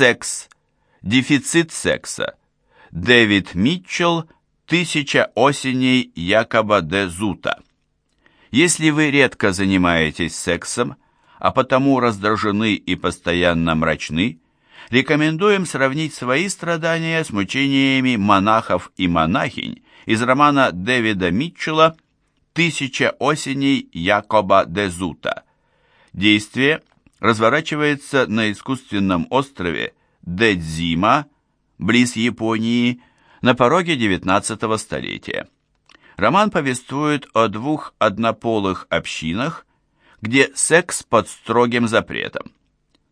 Секс. Дефицит секса. Дэвид Митчелл. Тысяча осеней Якоба де Зута. Если вы редко занимаетесь сексом, а потому раздражены и постоянно мрачны, рекомендуем сравнить свои страдания с мучениями монахов и монахинь из романа Дэвида Митчелла «Тысяча осеней Якоба де Зута». Действие разворачивается на искусственном острове Дэдзима, близ Японии, на пороге XIX столетия. Роман повествует о двух однополых общинах, где секс под строгим запретом.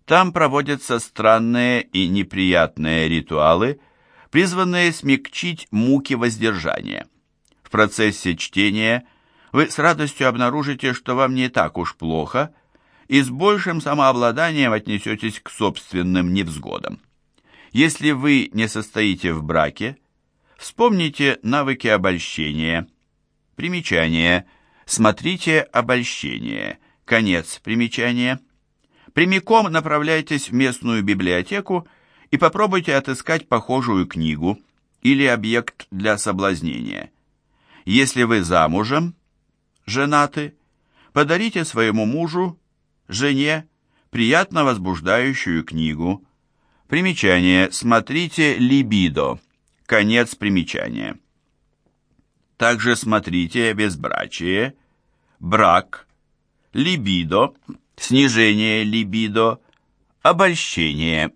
Там проводятся странные и неприятные ритуалы, призванные смягчить муки воздержания. В процессе чтения вы с радостью обнаружите, что вам не так уж плохо, и с большим самообладанием отнесетесь к собственным невзгодам. Если вы не состоите в браке, вспомните навыки обольщения. Примечание. Смотрите обольщение. Конец примечания. Прямиком направляйтесь в местную библиотеку и попробуйте отыскать похожую книгу или объект для соблазнения. Если вы замужем, женаты, подарите своему мужу, жене, приятно возбуждающую книгу. Примечание. Смотрите «Либидо». Конец примечания. Также смотрите «Безбрачие», «Брак», «Либидо», снижение либидо, обольщение.